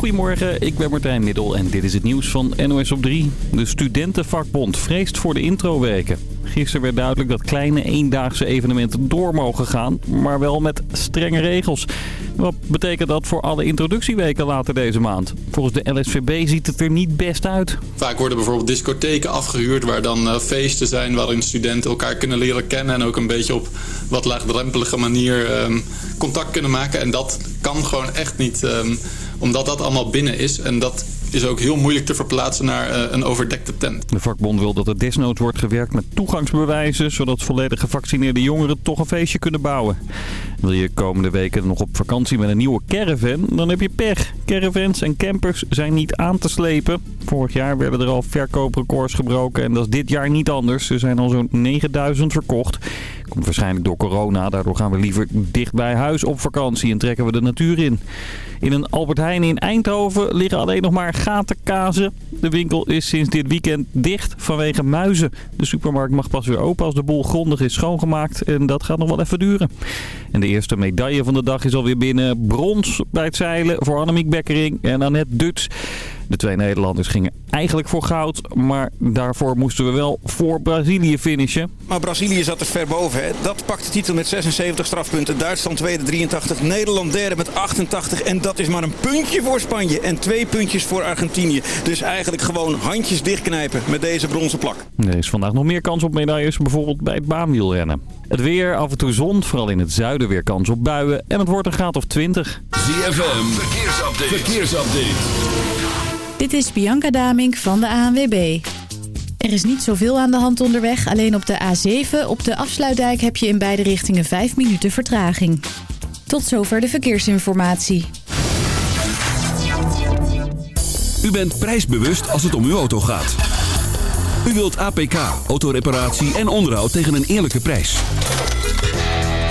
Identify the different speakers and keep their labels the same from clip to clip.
Speaker 1: Goedemorgen, ik ben Martijn Middel en dit is het nieuws van NOS op 3. De studentenvakbond vreest voor de introweken. Gisteren werd duidelijk dat kleine eendaagse evenementen door mogen gaan, maar wel met strenge regels. Wat betekent dat voor alle introductieweken later deze maand? Volgens de LSVB ziet het er niet best uit.
Speaker 2: Vaak worden bijvoorbeeld discotheken afgehuurd waar dan uh, feesten zijn waarin studenten elkaar kunnen leren kennen en ook een beetje op wat laagdrempelige manier um, contact kunnen maken. En dat kan gewoon echt niet, um, omdat dat allemaal binnen is. En dat is ook heel moeilijk te verplaatsen naar uh, een overdekte tent.
Speaker 1: De vakbond wil dat er desnoods wordt gewerkt met toegangsbewijzen... zodat volledig gevaccineerde jongeren toch een feestje kunnen bouwen. Wil je komende weken nog op vakantie met een nieuwe caravan, dan heb je pech. Caravans en campers zijn niet aan te slepen. Vorig jaar werden er al verkooprecords gebroken en dat is dit jaar niet anders. Er zijn al zo'n 9000 verkocht. Waarschijnlijk door corona. Daardoor gaan we liever dicht bij huis op vakantie en trekken we de natuur in. In een Albert Heijn in Eindhoven liggen alleen nog maar gatenkazen. De winkel is sinds dit weekend dicht vanwege muizen. De supermarkt mag pas weer open als de boel grondig is schoongemaakt. En dat gaat nog wel even duren. En de eerste medaille van de dag is alweer binnen. Brons bij het zeilen voor Annemiek Bekkering en Annette Duts. De twee Nederlanders gingen eigenlijk voor goud, maar daarvoor moesten we wel voor Brazilië finishen.
Speaker 3: Maar Brazilië zat er ver boven. Hè? Dat pakt de titel met 76 strafpunten. Duitsland tweede 83, Nederland derde met 88. En dat is maar een puntje voor Spanje en twee puntjes voor Argentinië. Dus eigenlijk gewoon handjes dichtknijpen met deze bronzen plak.
Speaker 1: Er is vandaag nog meer kans op medailles, bijvoorbeeld bij het baanwielrennen. Het weer, af en toe zon, vooral in het zuiden weer kans op buien. En het wordt een graad of 20.
Speaker 4: ZFM, verkeersupdate. verkeersupdate.
Speaker 5: Dit is Bianca Damink van de ANWB. Er is niet zoveel aan de hand onderweg. Alleen op de A7, op de afsluitdijk, heb je in beide richtingen 5 minuten vertraging. Tot zover de verkeersinformatie.
Speaker 4: U bent prijsbewust als het om uw auto gaat. U wilt APK, autoreparatie en onderhoud tegen een eerlijke prijs.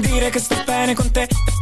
Speaker 6: Dire che sto bene con te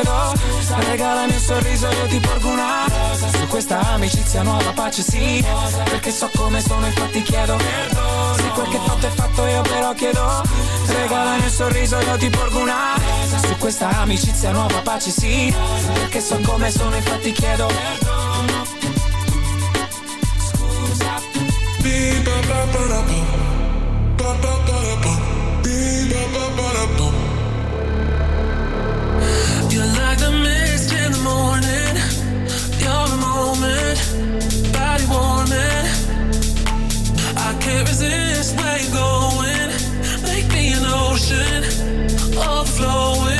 Speaker 6: chiedo Regalami un sorriso io ti porgo una Rosa. Su questa amicizia nuova pace sì. Perché so come sono infatti chiedo Perdono. Se quel che fatto è fatto io però chiedo. Regalami un sorriso io ti porgo una Rosa. Su questa amicizia nuova pace sì. Perché so come sono infatti chiedo Perdono. Scusa
Speaker 7: resist where you're going. Make me an ocean, overflowing.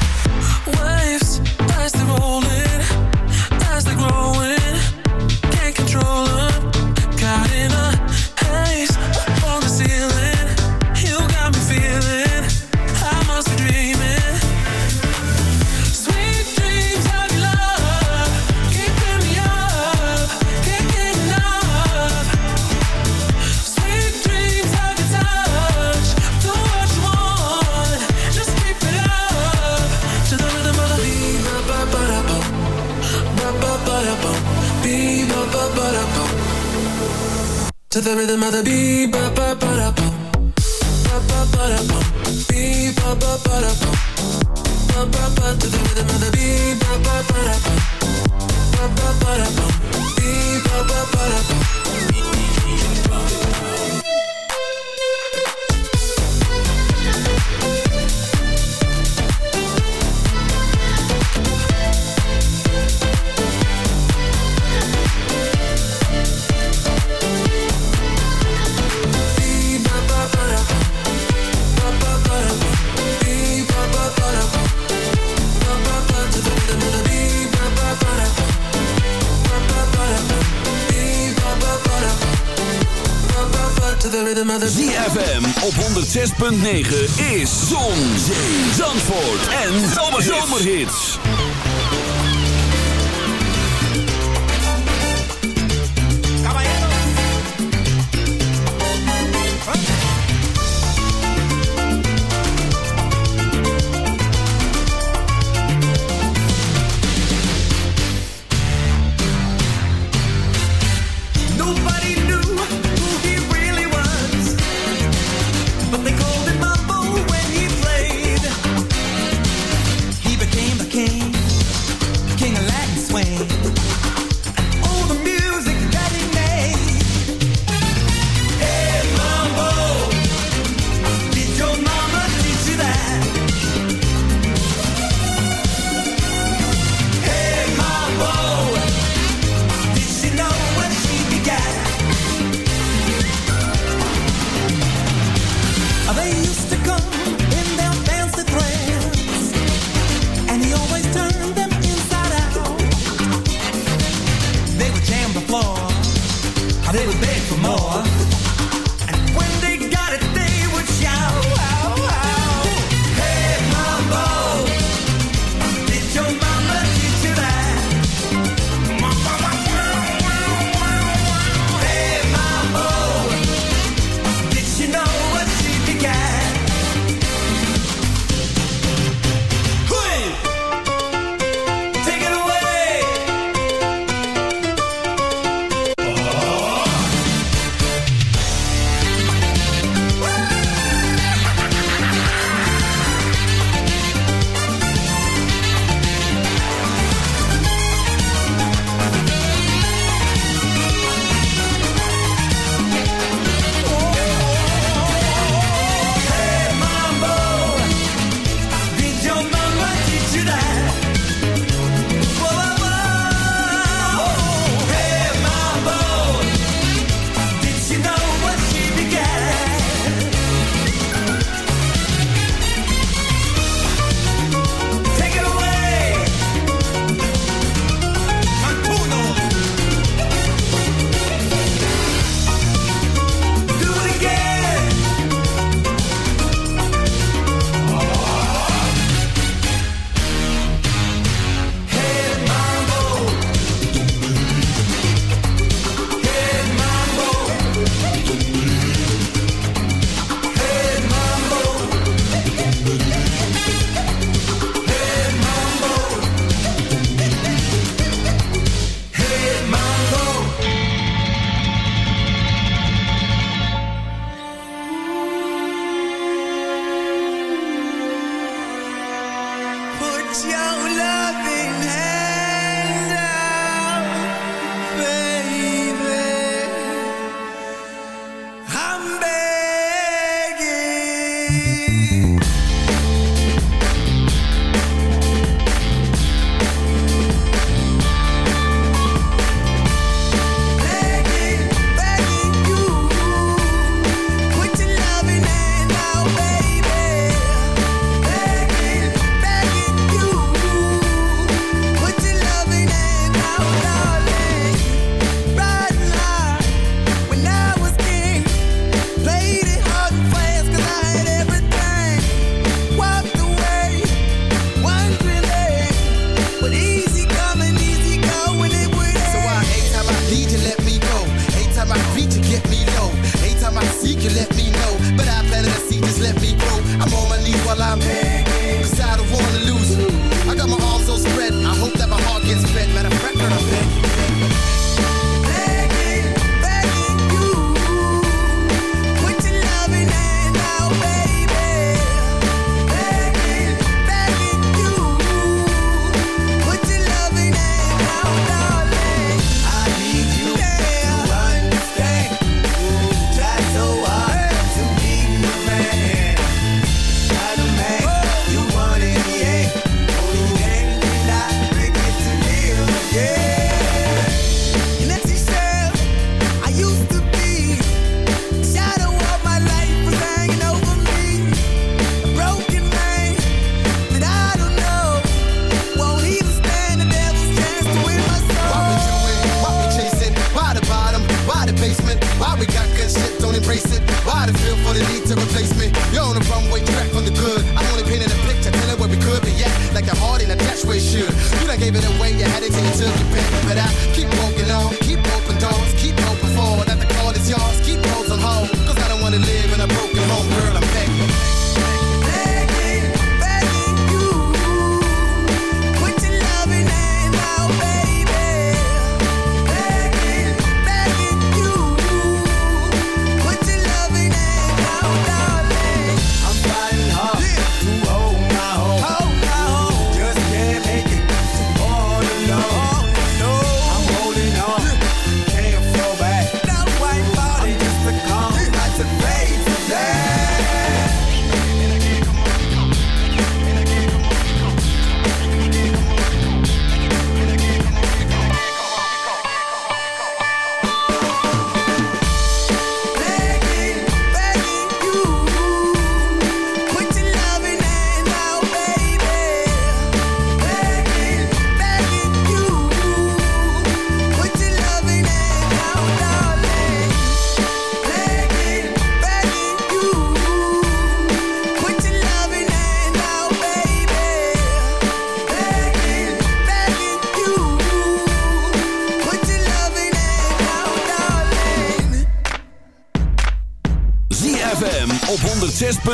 Speaker 4: 106.9 is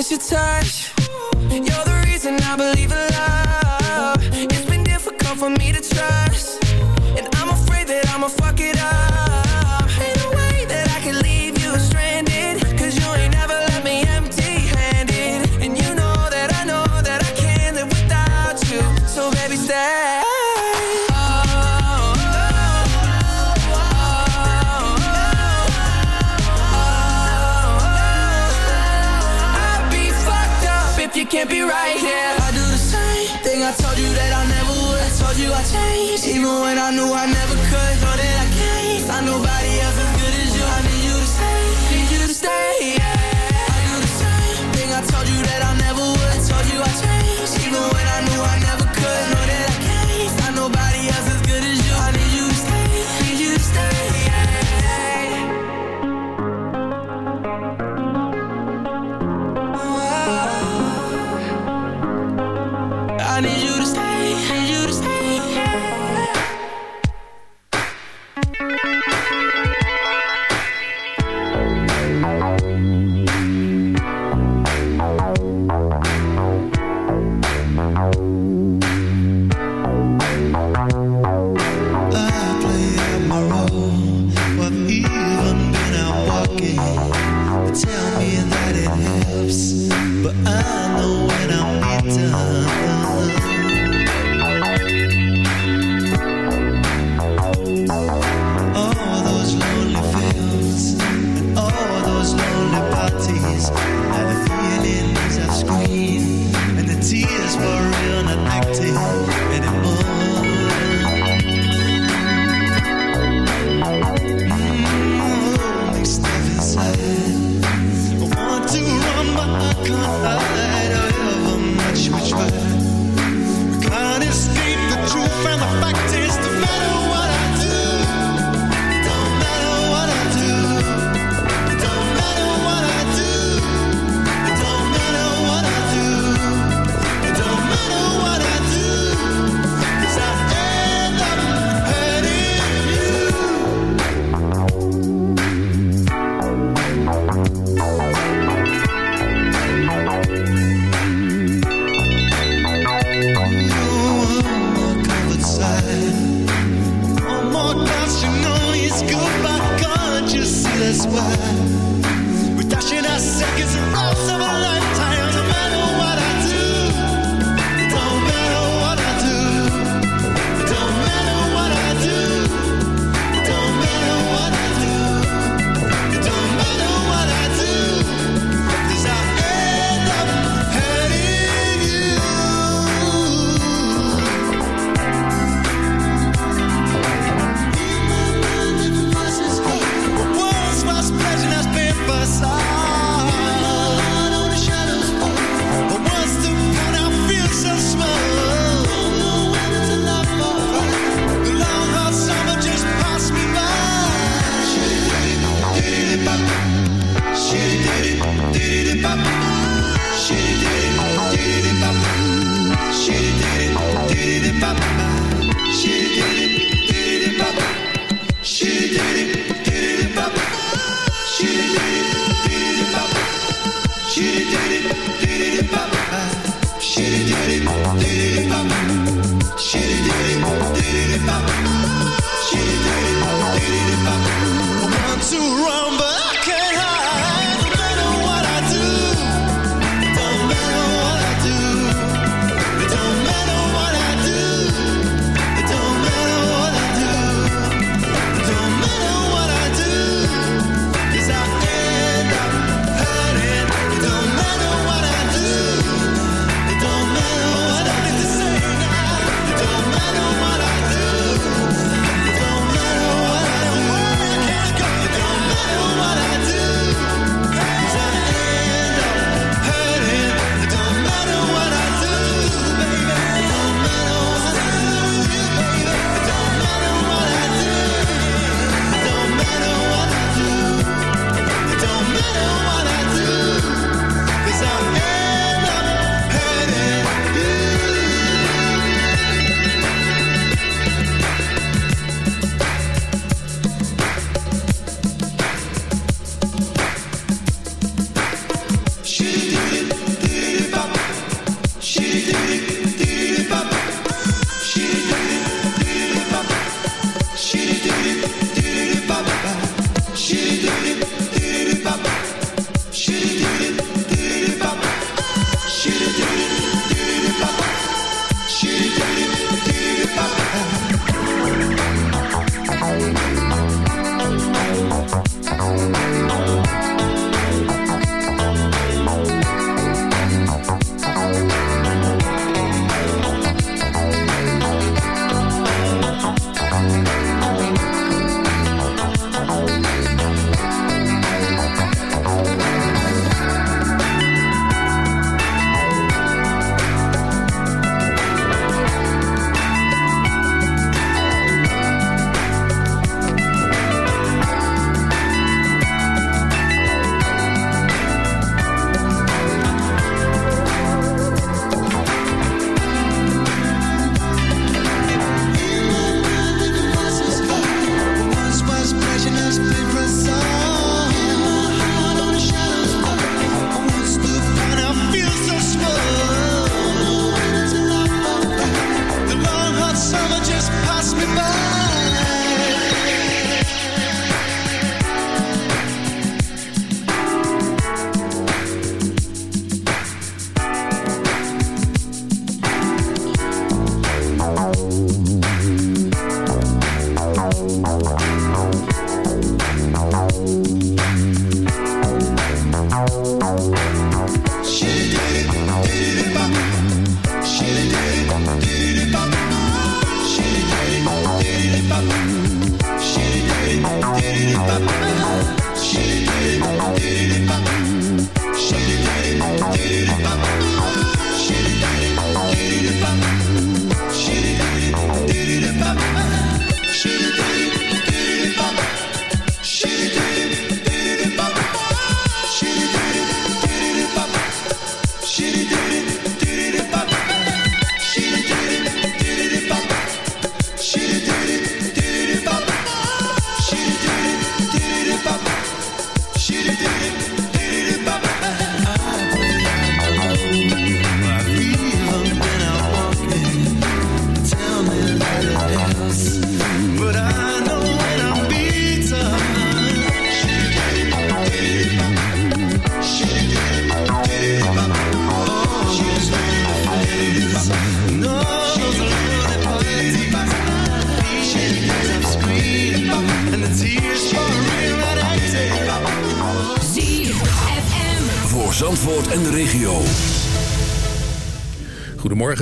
Speaker 8: miss your touch.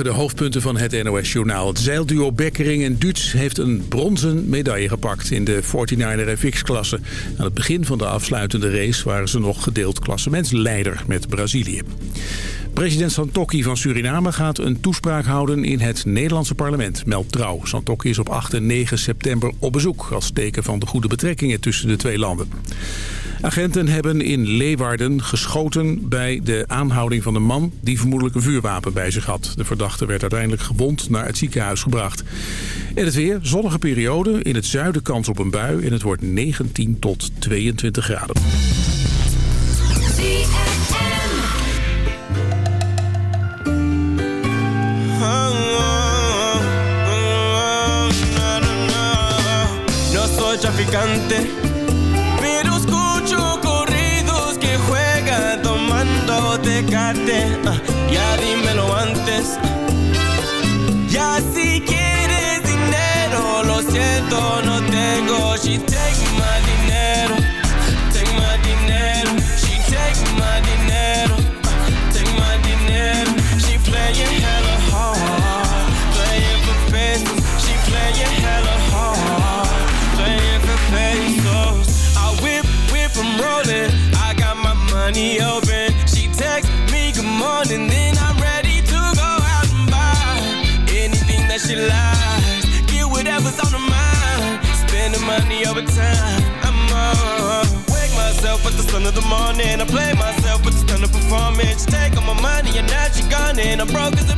Speaker 4: De
Speaker 9: hoofdpunten van het NOS-journaal. Het zeilduo Bekkering en Duits heeft een bronzen medaille gepakt in de 49er FX-klasse. Aan het begin van de afsluitende race waren ze nog gedeeld klassementsleider met Brazilië. President Santokki van Suriname gaat een toespraak houden in het Nederlandse parlement, meldt Trouw. Santokki is op 8 en 9 september op bezoek als teken van de goede betrekkingen tussen de twee landen. Agenten hebben in Leeuwarden geschoten bij de aanhouding van een man die vermoedelijk een vuurwapen bij zich had. De verdachte werd uiteindelijk gewond naar het ziekenhuis gebracht. En het weer, zonnige periode, in het zuiden kans op een bui en het wordt 19 tot 22 graden.
Speaker 10: Yeah, And I'm broke as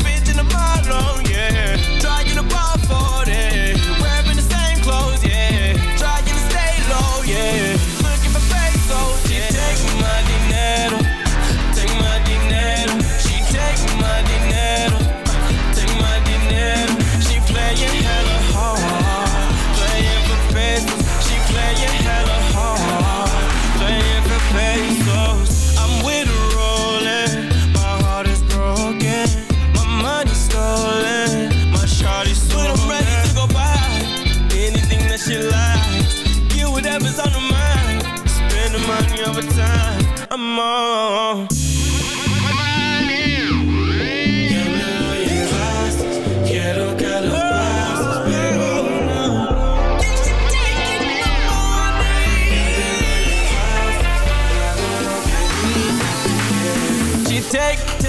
Speaker 10: take,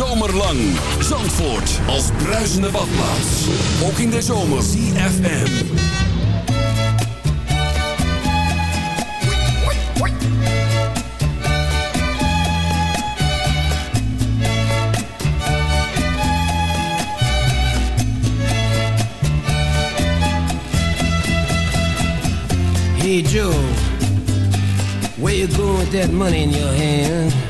Speaker 4: hele zomer lang. Zandvoort als bruisende badplaats. Ook in de zomer. CFM.
Speaker 11: Hey Joe, where you going with that money in your hand?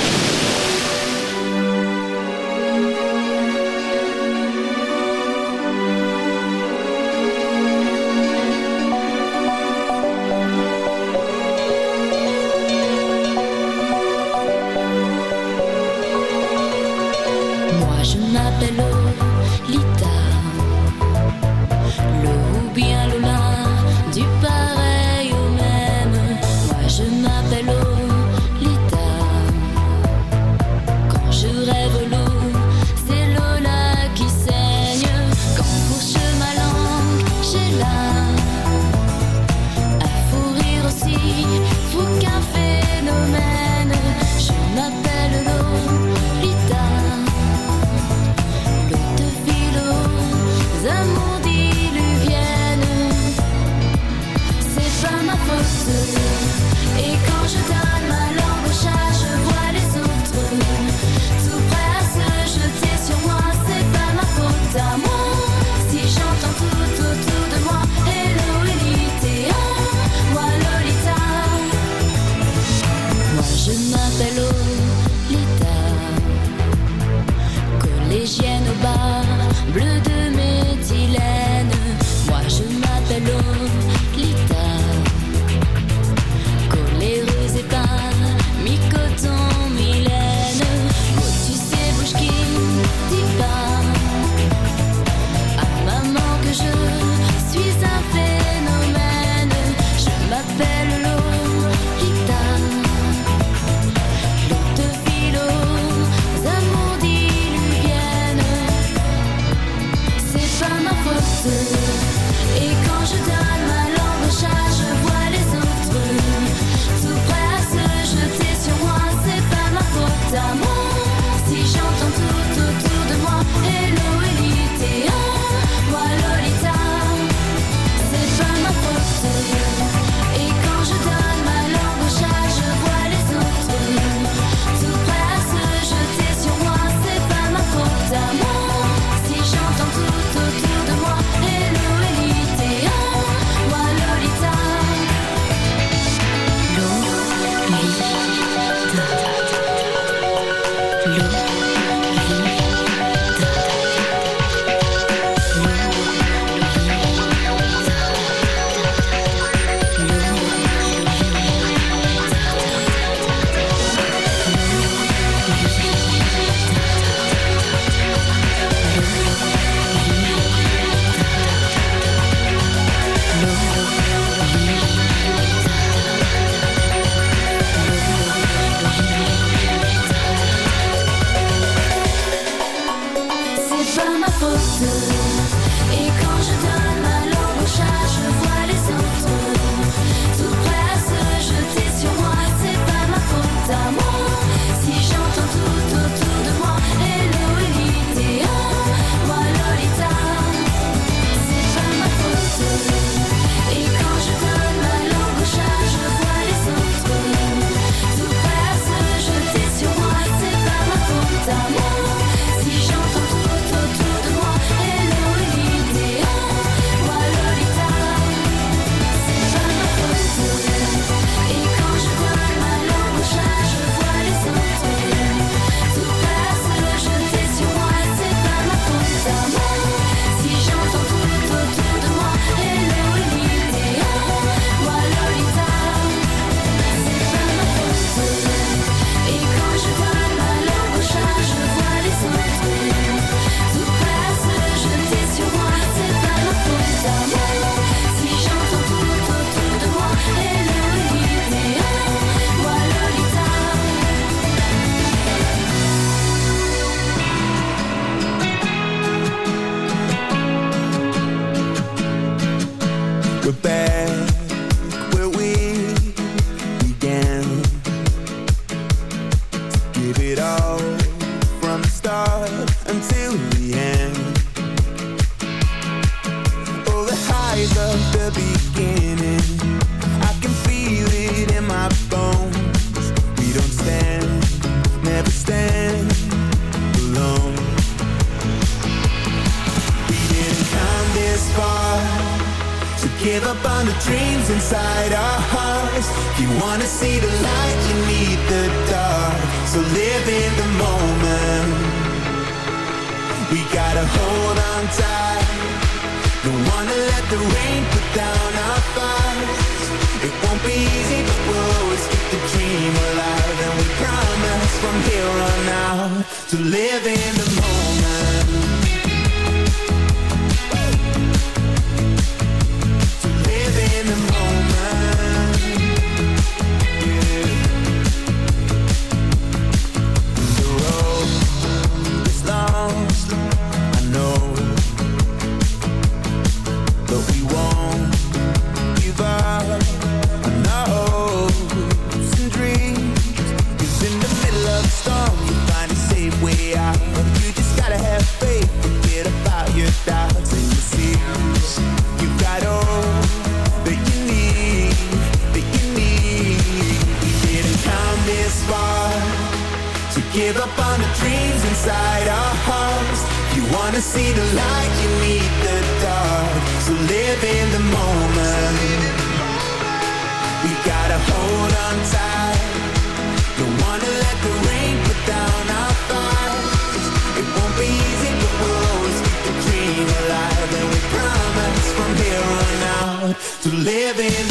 Speaker 12: To let the rain put down our thoughts It won't be easy, but we'll always keep the dream alive. And we promise from here on out To live in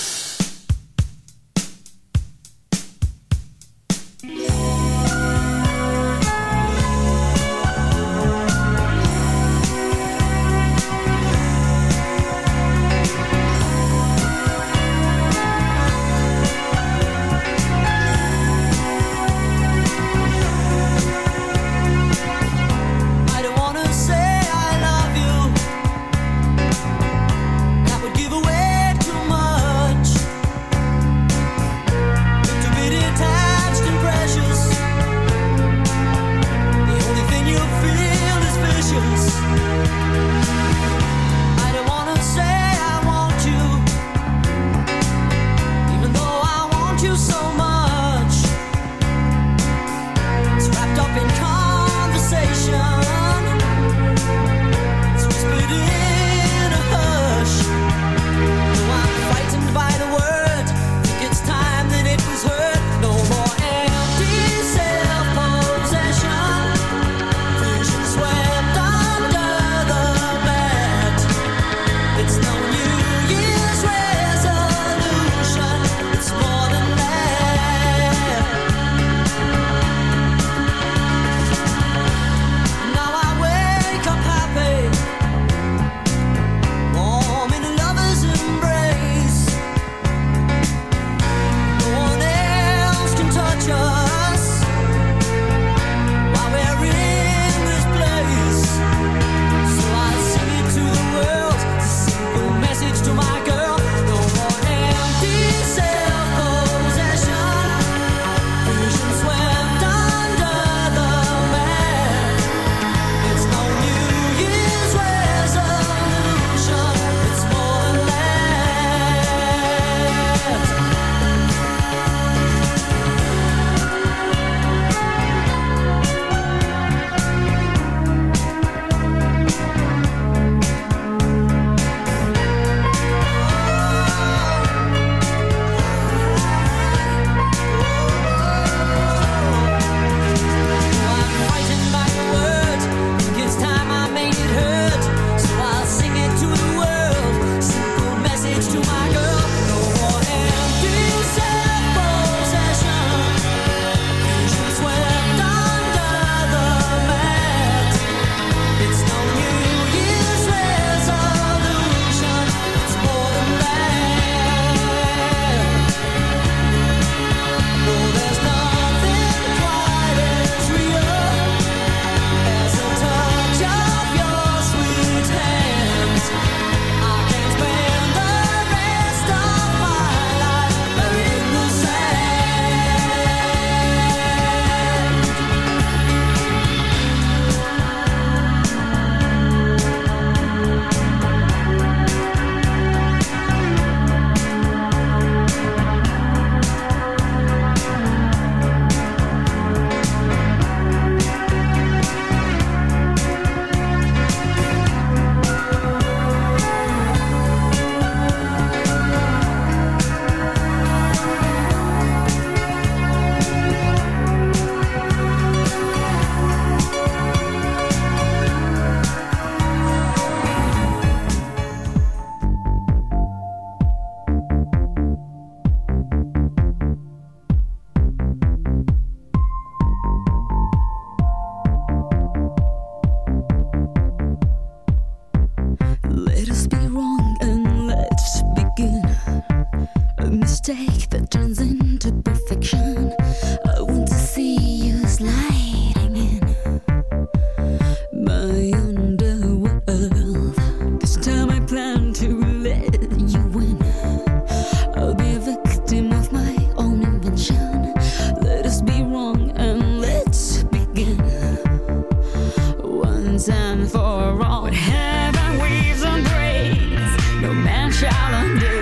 Speaker 13: reason for all. When heaven weaves and breaks, no man shall undo.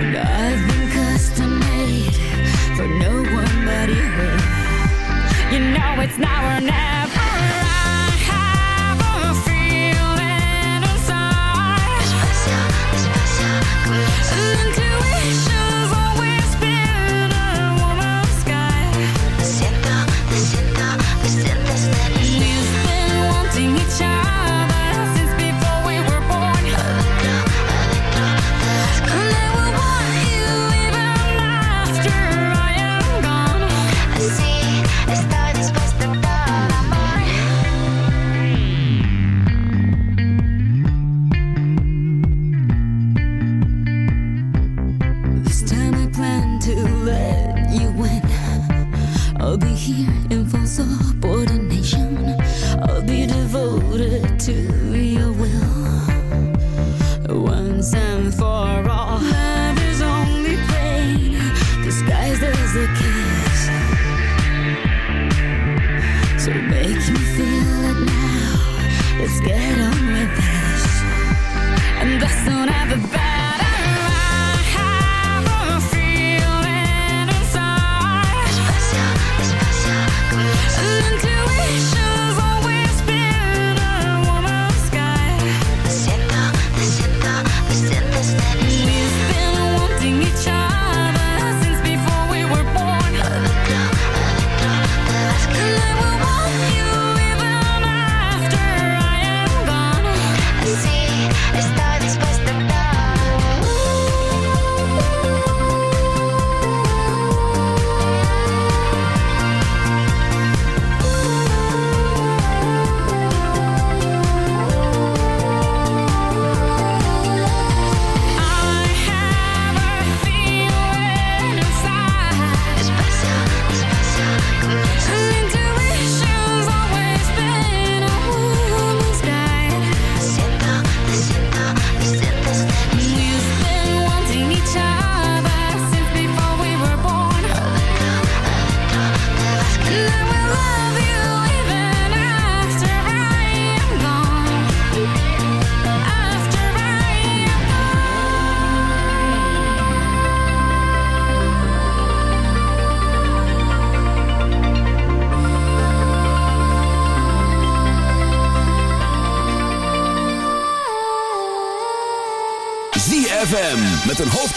Speaker 13: And I've been custom made for no one but you. You know it's now or never.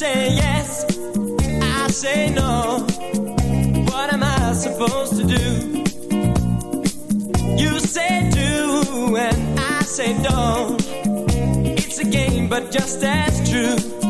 Speaker 10: say yes, I say no. What am I supposed to do? You say do, and I say don't. It's a game, but just as true.